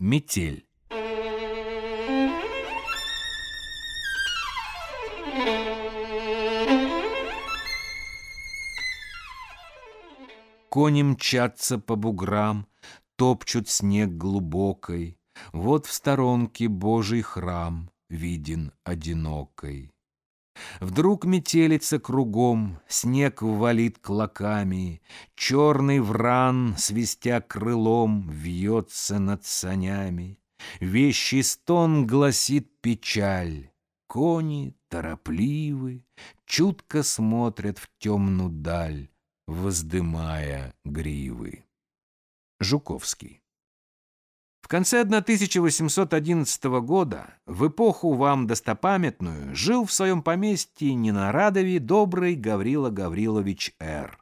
Метель. Кони мчатся по буграм, топчут снег глубокой. Вот в сторонке Божий храм виден одинокой. Вдруг метелица кругом, снег валит клоками, Черный вран, свистя крылом, вьется над санями. Вещий стон гласит печаль, Кони торопливы, чутко смотрят в темную даль, Воздымая гривы. Жуковский в конце 1811 года, в эпоху вам достопамятную, жил в своем поместье Ненарадове добрый Гаврила Гаврилович Р.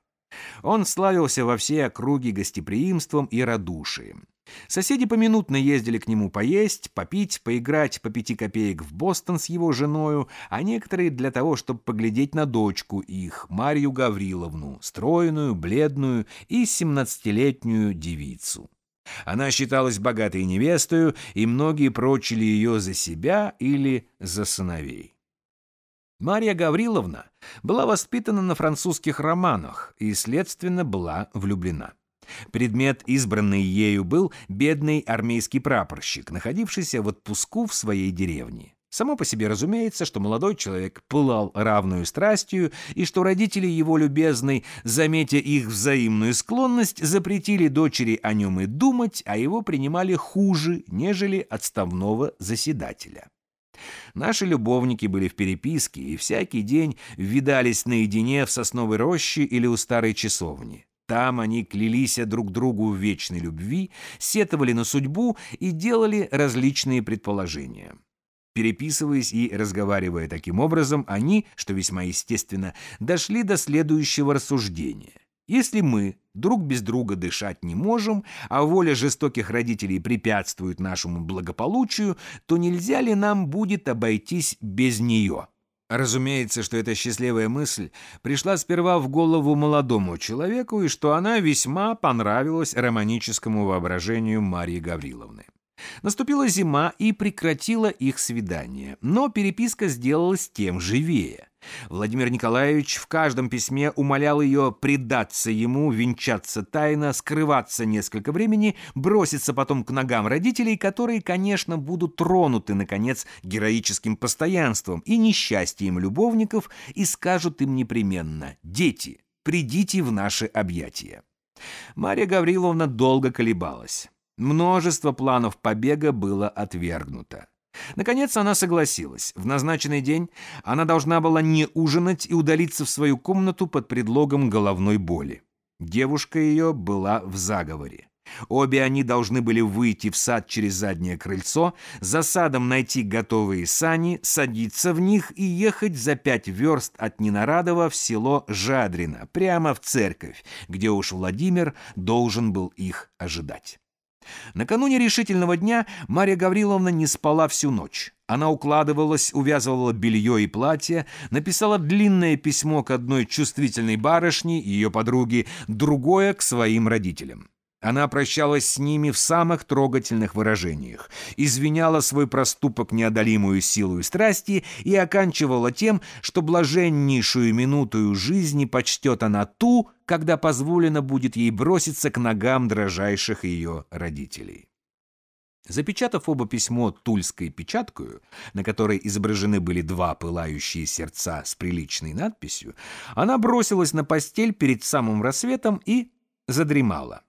Он славился во всей округе гостеприимством и радушием. Соседи поминутно ездили к нему поесть, попить, поиграть по пяти копеек в Бостон с его женою, а некоторые для того, чтобы поглядеть на дочку их, Марью Гавриловну, стройную, бледную и семнадцатилетнюю девицу. Она считалась богатой невестою, и многие прочили ее за себя или за сыновей. Марья Гавриловна была воспитана на французских романах и, следственно, была влюблена. Предмет, избранный ею, был бедный армейский прапорщик, находившийся в отпуску в своей деревне. Само по себе разумеется, что молодой человек пылал равную страстью, и что родители его любезной, заметя их взаимную склонность, запретили дочери о нем и думать, а его принимали хуже, нежели отставного заседателя. Наши любовники были в переписке и всякий день видались наедине в сосновой роще или у старой часовни. Там они клялись друг другу в вечной любви, сетовали на судьбу и делали различные предположения. Переписываясь и разговаривая таким образом, они, что весьма естественно, дошли до следующего рассуждения. Если мы друг без друга дышать не можем, а воля жестоких родителей препятствует нашему благополучию, то нельзя ли нам будет обойтись без нее? Разумеется, что эта счастливая мысль пришла сперва в голову молодому человеку и что она весьма понравилась романическому воображению Марии Гавриловны. Наступила зима и прекратила их свидание, но переписка сделалась тем живее. Владимир Николаевич в каждом письме умолял ее предаться ему, венчаться тайно, скрываться несколько времени, броситься потом к ногам родителей, которые, конечно, будут тронуты, наконец, героическим постоянством и несчастьем любовников и скажут им непременно «Дети, придите в наши объятия». Марья Гавриловна долго колебалась. Множество планов побега было отвергнуто. Наконец она согласилась. В назначенный день она должна была не ужинать и удалиться в свою комнату под предлогом головной боли. Девушка ее была в заговоре. Обе они должны были выйти в сад через заднее крыльцо, за садом найти готовые сани, садиться в них и ехать за пять верст от Ненарадова в село Жадрино, прямо в церковь, где уж Владимир должен был их ожидать. Накануне решительного дня Марья Гавриловна не спала всю ночь. Она укладывалась, увязывала белье и платье, написала длинное письмо к одной чувствительной барышне, ее подруге, другое к своим родителям. Она прощалась с ними в самых трогательных выражениях, извиняла свой проступок неодолимую силу страсти и оканчивала тем, что блаженнейшую минутую жизни почтет она ту, когда позволено будет ей броситься к ногам дрожайших ее родителей. Запечатав оба письмо тульской печаткою, на которой изображены были два пылающие сердца с приличной надписью, она бросилась на постель перед самым рассветом и задремала.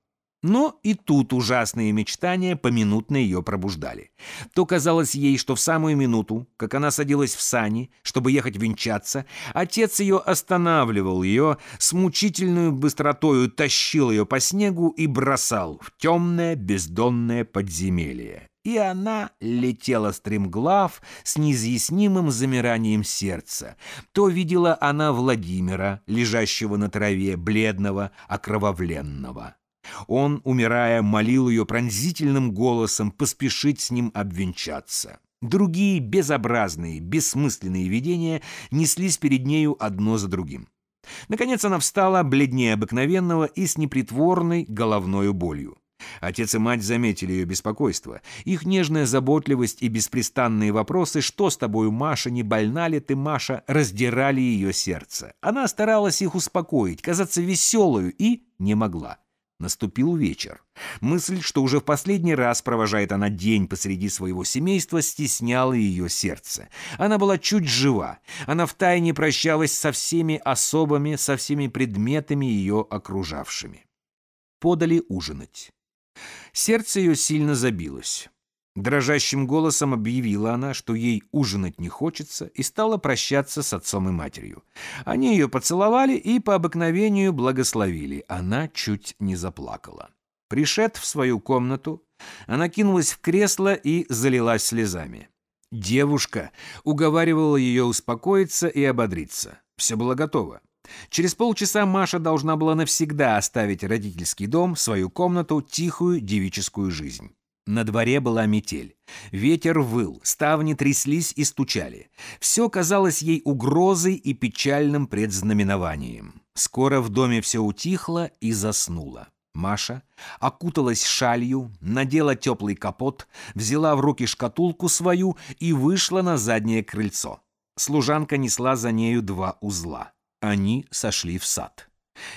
Но и тут ужасные мечтания поминутно ее пробуждали. То казалось ей, что в самую минуту, как она садилась в сани, чтобы ехать венчаться, отец ее останавливал ее, с мучительную быстротою тащил ее по снегу и бросал в темное бездонное подземелье. И она летела стремглав с неизъяснимым замиранием сердца. То видела она Владимира, лежащего на траве, бледного, окровавленного. Он, умирая, молил ее пронзительным голосом поспешить с ним обвенчаться. Другие безобразные, бессмысленные видения неслись перед нею одно за другим. Наконец она встала, бледнее обыкновенного и с непритворной головной болью. Отец и мать заметили ее беспокойство. Их нежная заботливость и беспрестанные вопросы «Что с тобою, Маша? Не больна ли ты, Маша?» раздирали ее сердце. Она старалась их успокоить, казаться веселую и не могла. Наступил вечер. Мысль, что уже в последний раз провожает она день посреди своего семейства, стесняла ее сердце. Она была чуть жива. Она втайне прощалась со всеми особами, со всеми предметами ее окружавшими. Подали ужинать. Сердце ее сильно забилось. Дрожащим голосом объявила она, что ей ужинать не хочется, и стала прощаться с отцом и матерью. Они ее поцеловали и по обыкновению благословили. Она чуть не заплакала. Пришед в свою комнату, она кинулась в кресло и залилась слезами. Девушка уговаривала ее успокоиться и ободриться. Все было готово. Через полчаса Маша должна была навсегда оставить родительский дом, свою комнату, тихую девическую жизнь. На дворе была метель. Ветер выл, ставни тряслись и стучали. Все казалось ей угрозой и печальным предзнаменованием. Скоро в доме все утихло и заснуло. Маша окуталась шалью, надела теплый капот, взяла в руки шкатулку свою и вышла на заднее крыльцо. Служанка несла за нею два узла. Они сошли в сад.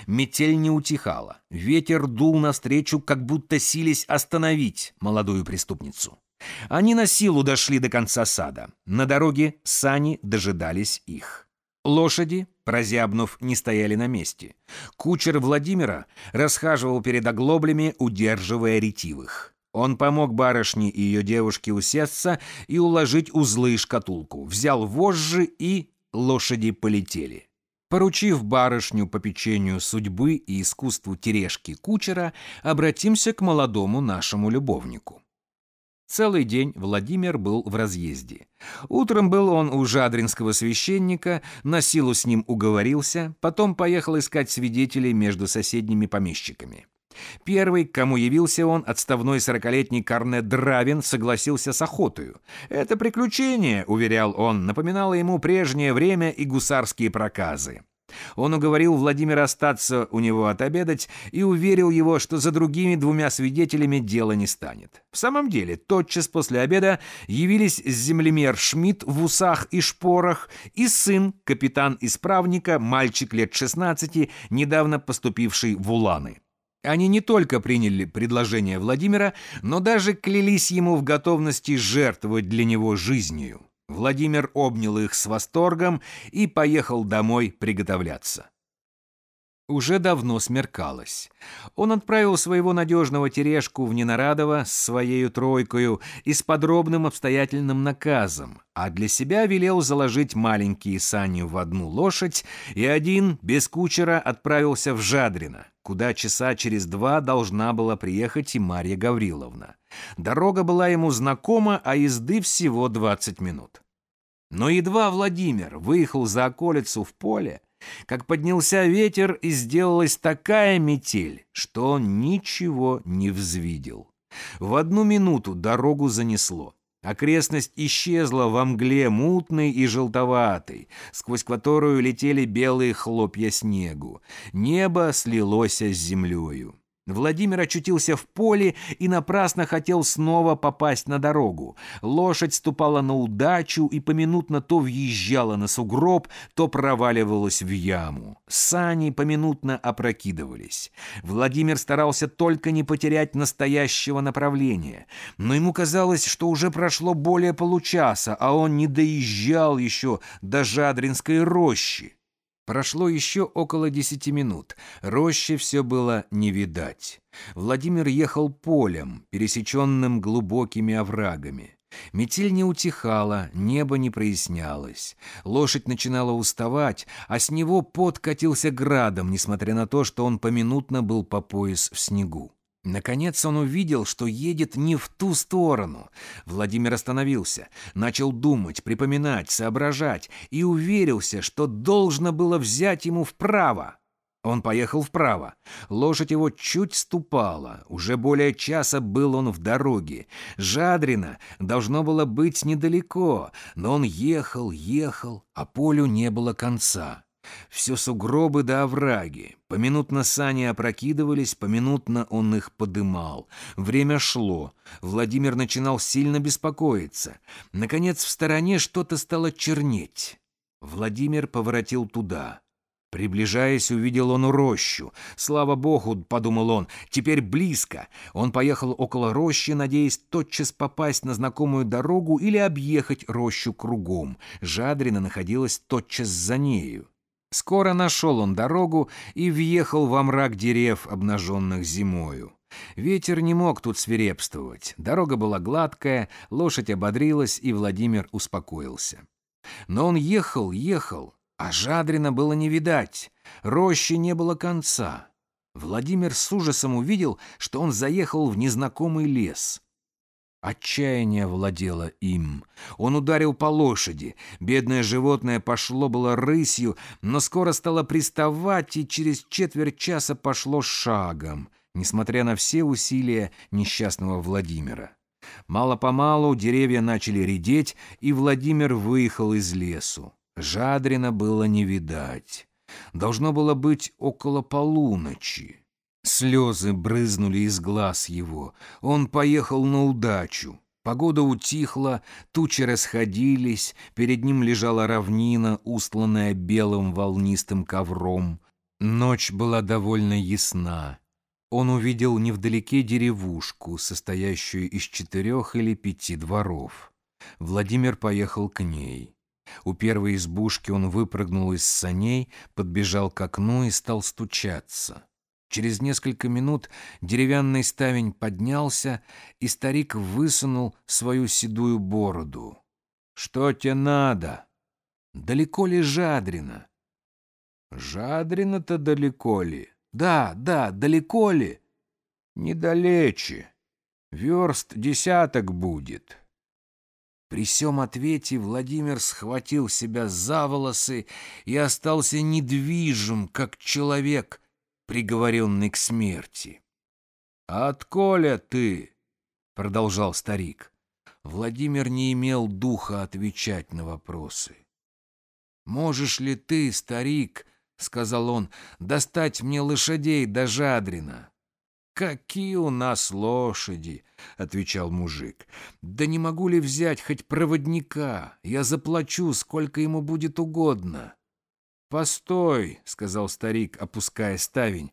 Метель не утихала. Ветер дул навстречу, как будто сились остановить молодую преступницу. Они на силу дошли до конца сада. На дороге сани дожидались их. Лошади, прозябнув, не стояли на месте. Кучер Владимира расхаживал перед оглоблями, удерживая ретивых. Он помог барышне и ее девушке усесться и уложить узлы и шкатулку, взял вожжи и лошади полетели. Поручив барышню по печенью судьбы и искусству тережки кучера, обратимся к молодому нашему любовнику. Целый день Владимир был в разъезде. Утром был он у жадринского священника, на силу с ним уговорился, потом поехал искать свидетелей между соседними помещиками. Первый, к кому явился он, отставной сорокалетний Карне Дравин, согласился с охотою. Это приключение, уверял он, напоминало ему прежнее время и гусарские проказы. Он уговорил Владимира остаться у него отобедать и уверил его, что за другими двумя свидетелями дело не станет. В самом деле, тотчас после обеда явились землемер Шмидт в усах и шпорах и сын, капитан исправника, мальчик лет 16, недавно поступивший в Уланы. Они не только приняли предложение Владимира, но даже клялись ему в готовности жертвовать для него жизнью. Владимир обнял их с восторгом и поехал домой приготовляться. Уже давно смеркалось. Он отправил своего надежного тережку в Ненарадово с своей тройкою и с подробным обстоятельным наказом, а для себя велел заложить маленькие сани в одну лошадь, и один, без кучера, отправился в Жадрино, куда часа через два должна была приехать и Марья Гавриловна. Дорога была ему знакома, а езды всего 20 минут. Но едва Владимир выехал за околицу в поле, как поднялся ветер и сделалась такая метель, что он ничего не взвидел. В одну минуту дорогу занесло. Окрестность исчезла во мгле мутной и желтоватой, сквозь которую летели белые хлопья снегу. Небо слилось с землею. Владимир очутился в поле и напрасно хотел снова попасть на дорогу. Лошадь ступала на удачу и поминутно то въезжала на сугроб, то проваливалась в яму. Сани поминутно опрокидывались. Владимир старался только не потерять настоящего направления, но ему казалось, что уже прошло более получаса, а он не доезжал еще до Жадринской рощи. Прошло еще около десяти минут. Рощи все было не видать. Владимир ехал полем, пересеченным глубокими оврагами. Метель не утихала, небо не прояснялось. Лошадь начинала уставать, а с него пот катился градом, несмотря на то, что он поминутно был по пояс в снегу. Наконец он увидел, что едет не в ту сторону. Владимир остановился, начал думать, припоминать, соображать и уверился, что должно было взять ему вправо. Он поехал вправо. Лошадь его чуть ступала. Уже более часа был он в дороге. Жадрина должно было быть недалеко, но он ехал, ехал, а полю не было конца. Все сугробы да овраги. Поминутно сани опрокидывались, поминутно он их подымал. Время шло. Владимир начинал сильно беспокоиться. Наконец в стороне что-то стало чернеть. Владимир поворотил туда. Приближаясь, увидел он рощу. «Слава богу!» — подумал он. «Теперь близко!» Он поехал около рощи, надеясь тотчас попасть на знакомую дорогу или объехать рощу кругом. Жадрина находилась тотчас за нею. Скоро нашел он дорогу и въехал во мрак дерев, обнаженных зимою. Ветер не мог тут свирепствовать. Дорога была гладкая, лошадь ободрилась, и Владимир успокоился. Но он ехал, ехал, а Жадрина было не видать, рощи не было конца. Владимир с ужасом увидел, что он заехал в незнакомый лес. Отчаяние владело им. Он ударил по лошади. Бедное животное пошло было рысью, но скоро стало приставать и через четверть часа пошло шагом, несмотря на все усилия несчастного Владимира. Мало-помалу деревья начали редеть, и Владимир выехал из лесу. Жадрина было не видать. Должно было быть около полуночи. Слезы брызнули из глаз его. Он поехал на удачу. Погода утихла, тучи расходились, перед ним лежала равнина, устланная белым волнистым ковром. Ночь была довольно ясна. Он увидел невдалеке деревушку, состоящую из четырех или пяти дворов. Владимир поехал к ней. У первой избушки он выпрыгнул из саней, подбежал к окну и стал стучаться. Через несколько минут деревянный ставень поднялся, и старик высунул свою седую бороду. «Что тебе надо? Далеко ли Жадрина?» «Жадрина-то далеко ли?» «Да, да, далеко ли?» «Недалече. Верст десяток будет». При всем ответе Владимир схватил себя за волосы и остался недвижим, как человек, приговоренный к смерти. «Отколя ты?» — продолжал старик. Владимир не имел духа отвечать на вопросы. «Можешь ли ты, старик, — сказал он, — достать мне лошадей до Жадрина?» «Какие у нас лошади!» — отвечал мужик. «Да не могу ли взять хоть проводника? Я заплачу, сколько ему будет угодно». «Постой!» — сказал старик, опуская ставень.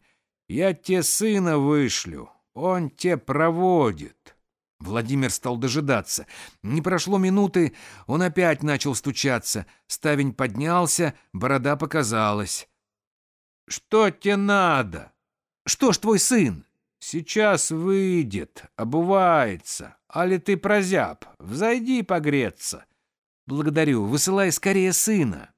«Я те сына вышлю, он те проводит». Владимир стал дожидаться. Не прошло минуты, он опять начал стучаться. Ставень поднялся, борода показалась. «Что тебе надо?» «Что ж твой сын?» Сейчас выйдет, обувается. Али ты прозяб, взойди погреться. Благодарю, высылай скорее сына.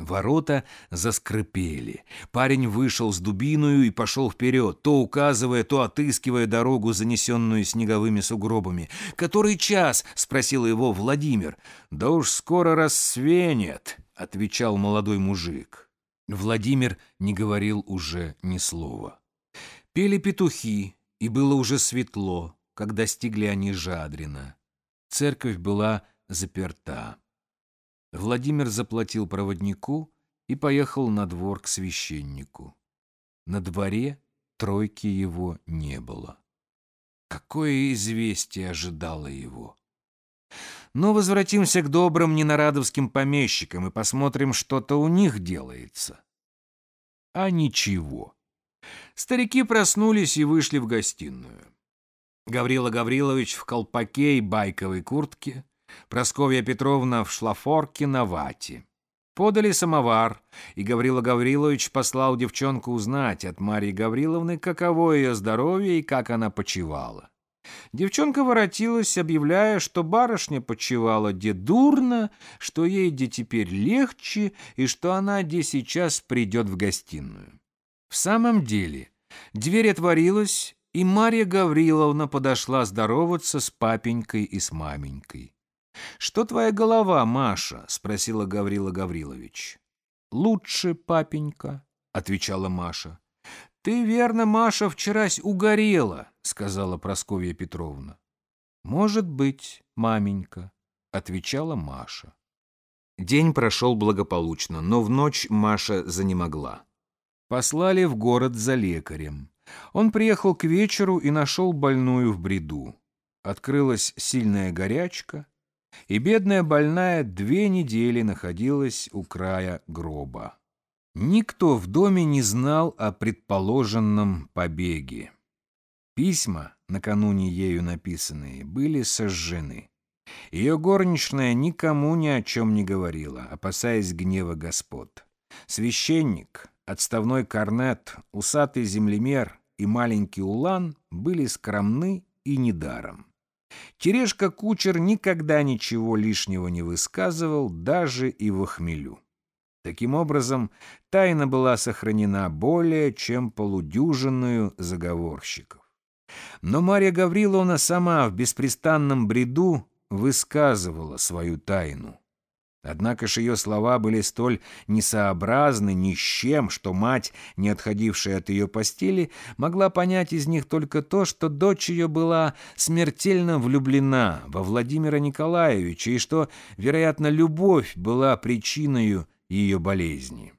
Ворота заскрипели. Парень вышел с дубиною и пошел вперед, то указывая, то отыскивая дорогу, занесенную снеговыми сугробами. «Который час?» — спросил его Владимир. «Да уж скоро рассвенет», — отвечал молодой мужик. Владимир не говорил уже ни слова. Пели петухи, и было уже светло, когда достигли они Жадрина. Церковь была заперта. Владимир заплатил проводнику и поехал на двор к священнику. На дворе тройки его не было. Какое известие ожидало его? Но возвратимся к добрым ненарадовским помещикам и посмотрим, что-то у них делается. А ничего. Старики проснулись и вышли в гостиную. Гаврила Гаврилович в колпаке и байковой куртке, Просковья Петровна в шлафорке на вате. Подали самовар, и Гаврила Гаврилович послал девчонку узнать от Марии Гавриловны, каково ее здоровье и как она почивала. Девчонка воротилась, объявляя, что барышня почивала где дурно, что ей где теперь легче и что она где сейчас придет в гостиную. В самом деле, дверь отворилась, и Марья Гавриловна подошла здороваться с папенькой и с маменькой. «Что твоя голова, Маша?» — спросила Гаврила Гаврилович. «Лучше, папенька», — отвечала Маша. «Ты, верно, Маша, вчерась угорела», — сказала Прасковья Петровна. «Может быть, маменька», — отвечала Маша. День прошел благополучно, но в ночь Маша занемогла. Послали в город за лекарем. Он приехал к вечеру и нашел больную в бреду. Открылась сильная горячка, и бедная больная две недели находилась у края гроба. Никто в доме не знал о предположенном побеге. Письма, накануне ею написанные, были сожжены. Ее горничная никому ни о чем не говорила, опасаясь гнева господ. Священник, отставной корнет, усатый землемер и маленький улан были скромны и недаром. Терешка-кучер никогда ничего лишнего не высказывал, даже и в охмелю. Таким образом, тайна была сохранена более чем полудюжинную заговорщиков. Но Марья Гавриловна сама в беспрестанном бреду высказывала свою тайну. Однако ж ее слова были столь несообразны ни с чем, что мать, не отходившая от ее постели, могла понять из них только то, что дочь ее была смертельно влюблена во Владимира Николаевича и что, вероятно, любовь была причиной ее болезни.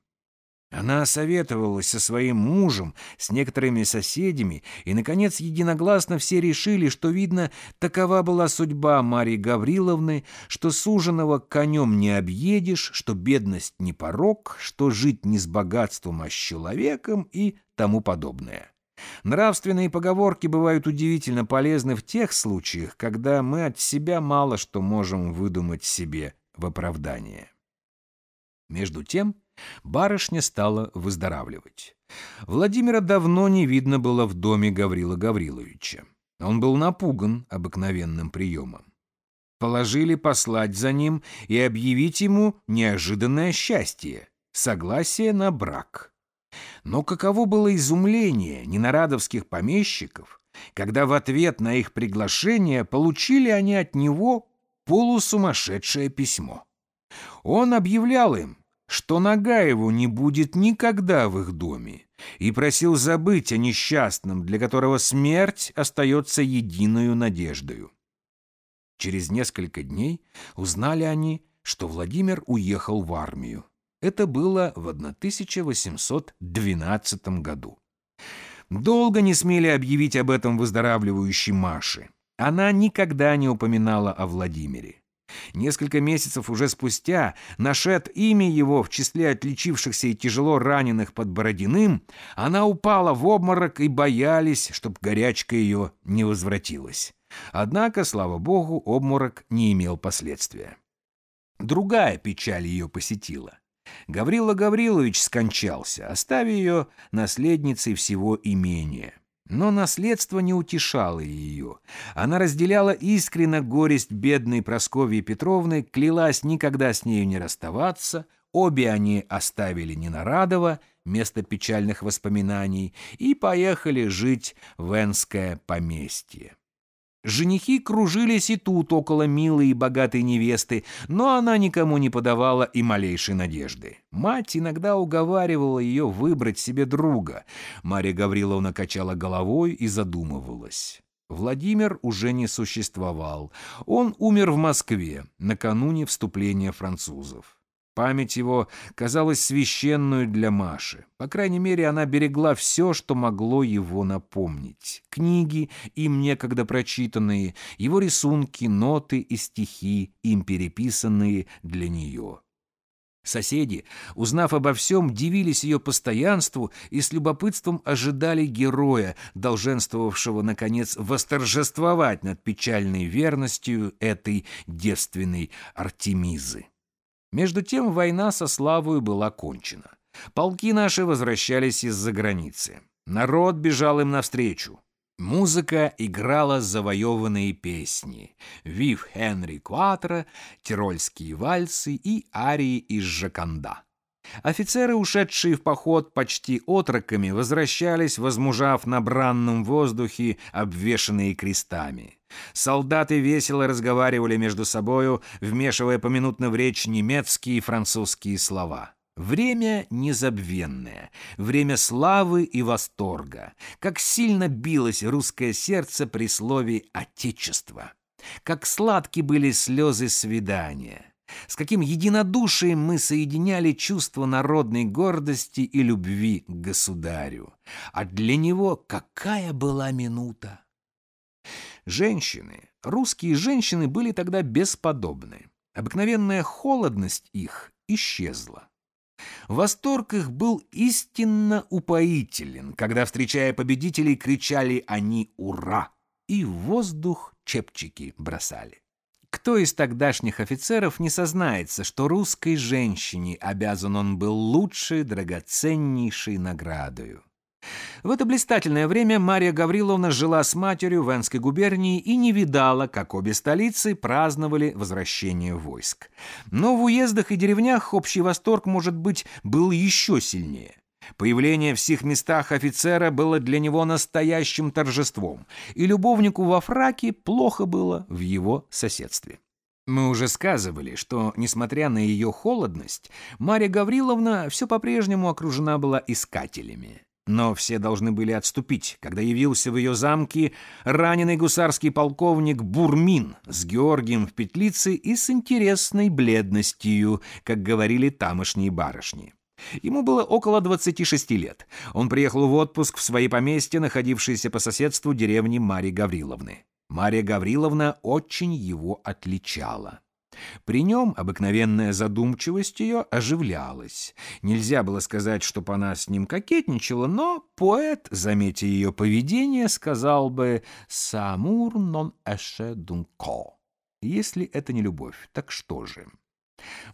Она советовалась со своим мужем, с некоторыми соседями, и, наконец, единогласно все решили, что, видно, такова была судьба Марии Гавриловны, что суженого конем не объедешь, что бедность не порог, что жить не с богатством, а с человеком и тому подобное. Нравственные поговорки бывают удивительно полезны в тех случаях, когда мы от себя мало что можем выдумать себе в оправдание. Между тем, Барышня стала выздоравливать. Владимира давно не видно было в доме Гаврила Гавриловича. Он был напуган обыкновенным приемом. Положили послать за ним и объявить ему неожиданное счастье — согласие на брак. Но каково было изумление ненарадовских помещиков, когда в ответ на их приглашение получили они от него полусумасшедшее письмо. Он объявлял им, что нога его не будет никогда в их доме, и просил забыть о несчастном, для которого смерть остается единою надеждою. Через несколько дней узнали они, что Владимир уехал в армию. Это было в 1812 году. Долго не смели объявить об этом выздоравливающей Маше. Она никогда не упоминала о Владимире. Несколько месяцев уже спустя, нашед имя его в числе отличившихся и тяжело раненых под Бородиным, она упала в обморок и боялись, чтоб горячка ее не возвратилась. Однако, слава богу, обморок не имел последствия. Другая печаль ее посетила. Гаврила Гаврилович скончался, оставив ее наследницей всего имения. Но наследство не утешало ее. Она разделяла искренно горесть бедной Прасковьи Петровны, клялась никогда с нею не расставаться, обе они оставили Ненарадово, место печальных воспоминаний, и поехали жить в Энское поместье. Женихи кружились и тут около милой и богатой невесты, но она никому не подавала и малейшей надежды. Мать иногда уговаривала ее выбрать себе друга. Марья Гавриловна качала головой и задумывалась. Владимир уже не существовал. Он умер в Москве накануне вступления французов. Память его казалась священную для Маши. По крайней мере, она берегла все, что могло его напомнить. Книги, им некогда прочитанные, его рисунки, ноты и стихи, им переписанные для нее. Соседи, узнав обо всем, дивились ее постоянству и с любопытством ожидали героя, долженствовавшего, наконец, восторжествовать над печальной верностью этой девственной Артемизы. Между тем война со Славою была кончена. Полки наши возвращались из-за границы. Народ бежал им навстречу. Музыка играла завоеванные песни. Вив Хенри Куатро, тирольские вальсы и арии из Жаканда. Офицеры, ушедшие в поход почти отроками, возвращались, возмужав на бранном воздухе, обвешанные крестами. Солдаты весело разговаривали между собою, вмешивая поминутно в речь немецкие и французские слова. Время незабвенное, время славы и восторга. Как сильно билось русское сердце при слове «отечество». Как сладки были слезы свидания. с каким единодушием мы соединяли чувство народной гордости и любви к государю. А для него какая была минута! Женщины, русские женщины были тогда бесподобны. Обыкновенная холодность их исчезла. Восторг их был истинно упоителен, когда, встречая победителей, кричали они «Ура!» и в воздух чепчики бросали. Кто из тогдашних офицеров не сознается, что русской женщине обязан он был лучшей, драгоценнейшей наградою? В это блистательное время Мария Гавриловна жила с матерью в Энской губернии и не видала, как обе столицы праздновали возвращение войск. Но в уездах и деревнях общий восторг, может быть, был еще сильнее. Появление в всех местах офицера было для него настоящим торжеством, и любовнику во фраке плохо было в его соседстве. Мы уже сказывали, что, несмотря на ее холодность, Марья Гавриловна все по-прежнему окружена была искателями. Но все должны были отступить, когда явился в ее замке раненый гусарский полковник Бурмин с Георгием в петлице и с интересной бледностью, как говорили тамошние барышни. Ему было около 26 лет. Он приехал в отпуск в свои поместья, находившиеся по соседству деревни Марии Гавриловны. Мария Гавриловна очень его отличала. При нем обыкновенная задумчивость ее оживлялась. Нельзя было сказать, чтоб она с ним кокетничала, но поэт, заметя ее поведение, сказал бы «Самур нон эше дунко». Если это не любовь, так что же?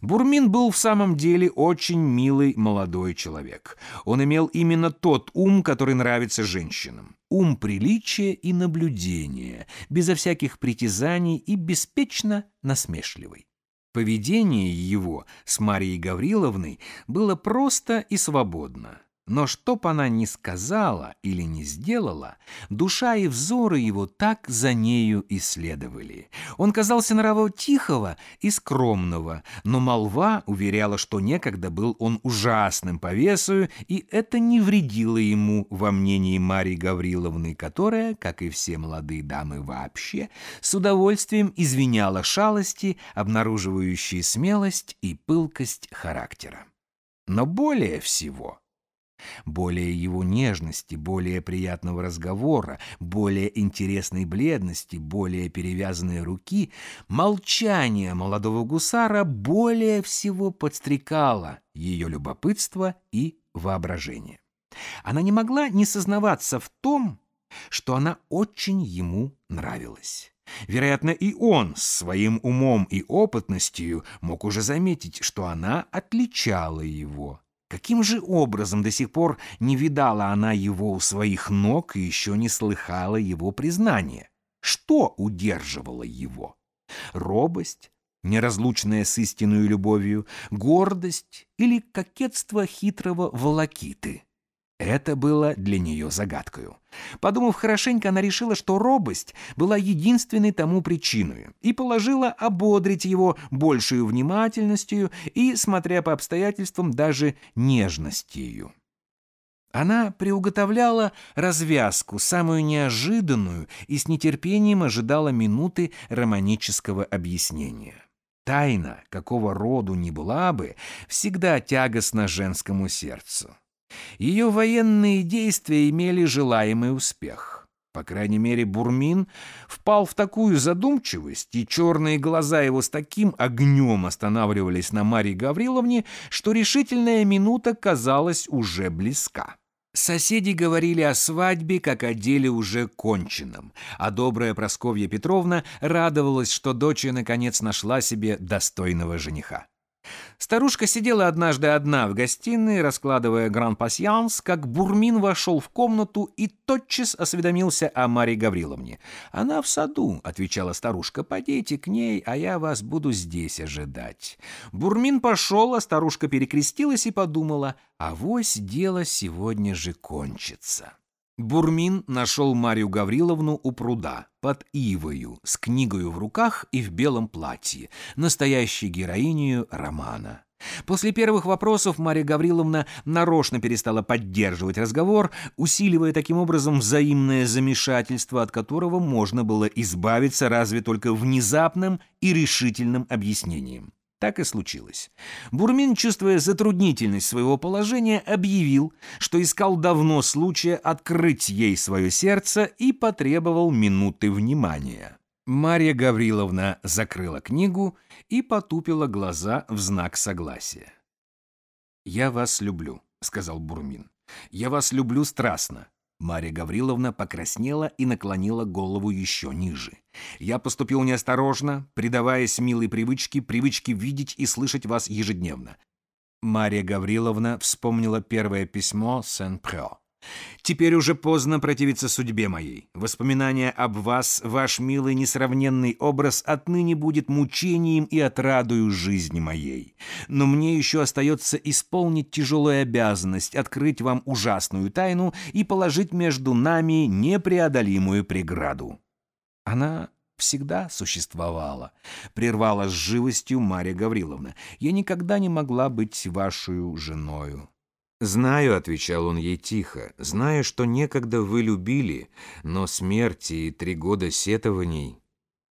Бурмин был в самом деле очень милый молодой человек. Он имел именно тот ум, который нравится женщинам. Ум приличия и наблюдения, безо всяких притязаний и беспечно насмешливый. Поведение его с Марией Гавриловной было просто и свободно. Но чтоб она ни сказала или не сделала, душа и взоры его так за нею исследовали. Он казался нрава тихого и скромного, но молва уверяла, что некогда был он ужасным по весу, и это не вредило ему во мнении Марии Гавриловны, которая, как и все молодые дамы вообще, с удовольствием извиняла шалости, обнаруживающие смелость и пылкость характера. Но более всего более его нежности, более приятного разговора, более интересной бледности, более перевязанной руки, молчание молодого гусара более всего подстрекало ее любопытство и воображение. Она не могла не сознаваться в том, что она очень ему нравилась. Вероятно, и он с своим умом и опытностью мог уже заметить, что она отличала его. Каким же образом до сих пор не видала она его у своих ног и еще не слыхала его признания? Что удерживало его? Робость, неразлучная с истинной любовью, гордость или кокетство хитрого волокиты? Это было для нее загадкою. Подумав хорошенько, она решила, что робость была единственной тому причиной и положила ободрить его большей внимательностью и, смотря по обстоятельствам, даже нежностью. Она приуготовляла развязку, самую неожиданную, и с нетерпением ожидала минуты романического объяснения. Тайна, какого роду ни была бы, всегда тягостна женскому сердцу. Ее военные действия имели желаемый успех. По крайней мере, Бурмин впал в такую задумчивость, и черные глаза его с таким огнем останавливались на Марии Гавриловне, что решительная минута казалась уже близка. Соседи говорили о свадьбе, как о деле уже конченном, а добрая Просковья Петровна радовалась, что дочь наконец нашла себе достойного жениха. Старушка сидела однажды одна в гостиной, раскладывая гран-пасьянс, как Бурмин вошел в комнату и тотчас осведомился о Марии Гавриловне. «Она в саду», — отвечала старушка, — «подейте к ней, а я вас буду здесь ожидать». Бурмин пошел, а старушка перекрестилась и подумала, «авось дело сегодня же кончится». Бурмин нашел Марию Гавриловну у пруда, под ивою, с книгою в руках и в белом платье, настоящей героинею романа. После первых вопросов Мария Гавриловна нарочно перестала поддерживать разговор, усиливая таким образом взаимное замешательство, от которого можно было избавиться разве только внезапным и решительным объяснением. Так и случилось. Бурмин, чувствуя затруднительность своего положения, объявил, что искал давно случая открыть ей свое сердце и потребовал минуты внимания. Марья Гавриловна закрыла книгу и потупила глаза в знак согласия. «Я вас люблю», — сказал Бурмин. «Я вас люблю страстно. Марья Гавриловна покраснела и наклонила голову еще ниже. «Я поступил неосторожно, предаваясь милой привычке, привычке видеть и слышать вас ежедневно». Марья Гавриловна вспомнила первое письмо Сен-Пре. Теперь уже поздно противиться судьбе моей. Воспоминание об вас, ваш милый несравненный образ отныне будет мучением и отрадою жизни моей. Но мне еще остается исполнить тяжелую обязанность, открыть вам ужасную тайну и положить между нами непреодолимую преграду. Она всегда существовала, прервала с живостью Марья Гавриловна. Я никогда не могла быть вашей женою. «Знаю», — отвечал он ей тихо, — «знаю, что некогда вы любили, но смерти и три года сетований...»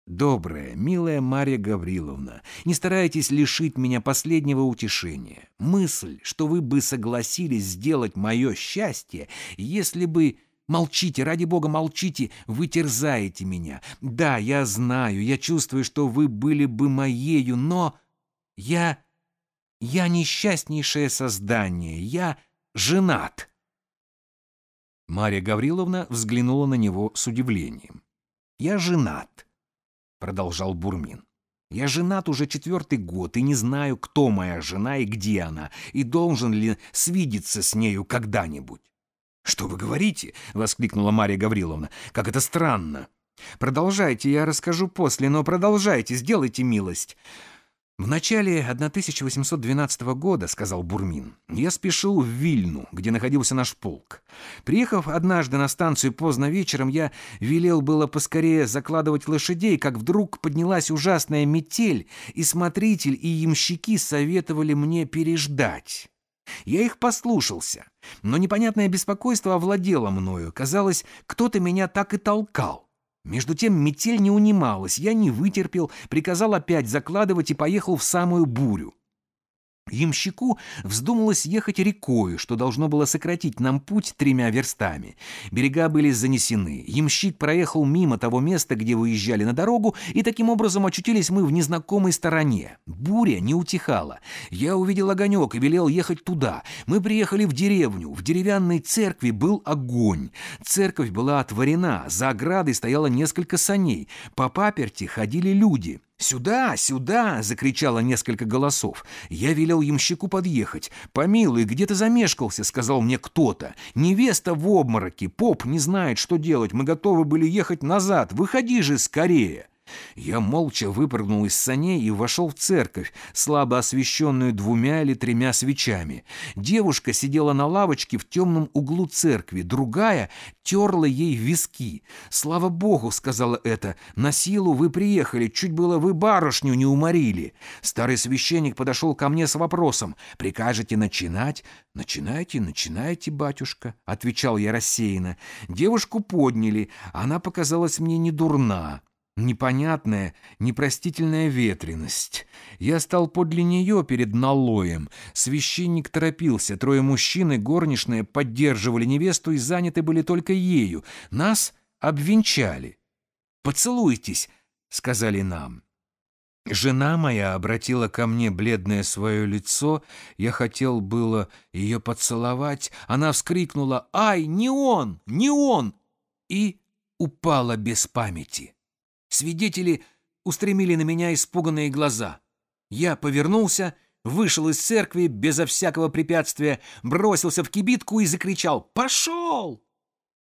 «Добрая, милая Марья Гавриловна, не старайтесь лишить меня последнего утешения. Мысль, что вы бы согласились сделать мое счастье, если бы... Молчите, ради бога, молчите, вы терзаете меня. Да, я знаю, я чувствую, что вы были бы моею, но... Я я несчастнейшее создание, я женат. Марья Гавриловна взглянула на него с удивлением. «Я женат», — продолжал Бурмин. «Я женат уже четвертый год и не знаю, кто моя жена и где она, и должен ли свидеться с нею когда-нибудь». «Что вы говорите?» — воскликнула Марья Гавриловна. «Как это странно!» «Продолжайте, я расскажу после, но продолжайте, сделайте милость. «В начале 1812 года, — сказал Бурмин, — я спешил в Вильну, где находился наш полк. Приехав однажды на станцию поздно вечером, я велел было поскорее закладывать лошадей, как вдруг поднялась ужасная метель, и смотритель и ямщики советовали мне переждать». Я их послушался, но непонятное беспокойство овладело мною. Казалось, кто-то меня так и толкал. Между тем метель не унималась, я не вытерпел, приказал опять закладывать и поехал в самую бурю. Ямщику вздумалось ехать рекою, что должно было сократить нам путь тремя верстами. Берега были занесены. Ямщик проехал мимо того места, где выезжали на дорогу, и таким образом очутились мы в незнакомой стороне. Буря не утихала. Я увидел огонек и велел ехать туда. Мы приехали в деревню. В деревянной церкви был огонь. Церковь была отворена, за оградой стояло несколько саней. По паперти ходили люди. «Сюда, сюда!» — закричало несколько голосов. Я велел ямщику подъехать. «Помилуй, где ты замешкался?» — сказал мне кто-то. «Невеста в обмороке, поп не знает, что делать. Мы готовы были ехать назад. Выходи же скорее!» Я молча выпрыгнул из саней и вошел в церковь, слабо освещенную двумя или тремя свечами. Девушка сидела на лавочке в темном углу церкви, другая терла ей виски. «Слава Богу!» — сказала это. «На силу вы приехали, чуть было вы барышню не уморили». Старый священник подошел ко мне с вопросом. «Прикажете начинать?» «Начинайте, начинайте, батюшка», — отвечал я рассеянно. Девушку подняли, она показалась мне не дурна. Непонятная, непростительная ветренность. Я стал подле нее перед налоем. Священник торопился. Трое мужчин и горничная поддерживали невесту и заняты были только ею. Нас обвенчали. «Поцелуйтесь», — сказали нам. Жена моя обратила ко мне бледное свое лицо. Я хотел было ее поцеловать. Она вскрикнула «Ай, не он! Не он!» и упала без памяти. Свидетели устремили на меня испуганные глаза. Я повернулся, вышел из церкви безо всякого препятствия, бросился в кибитку и закричал «Пошел!»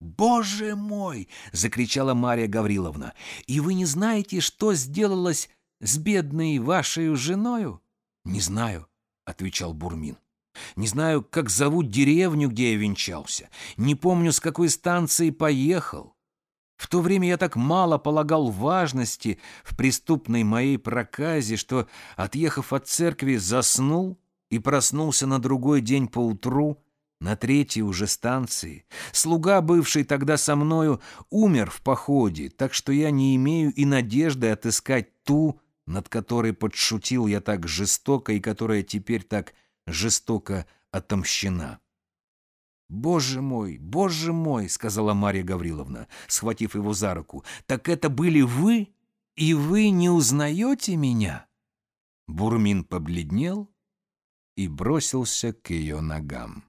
«Боже мой!» — закричала Мария Гавриловна. «И вы не знаете, что сделалось с бедной вашей женою?» «Не знаю», — отвечал Бурмин. «Не знаю, как зовут деревню, где я венчался. Не помню, с какой станции поехал. В то время я так мало полагал важности в преступной моей проказе, что, отъехав от церкви, заснул и проснулся на другой день поутру на третьей уже станции. Слуга, бывший тогда со мною, умер в походе, так что я не имею и надежды отыскать ту, над которой подшутил я так жестоко и которая теперь так жестоко отомщена. «Боже мой, боже мой!» — сказала Марья Гавриловна, схватив его за руку. «Так это были вы? И вы не узнаете меня?» Бурмин побледнел и бросился к ее ногам.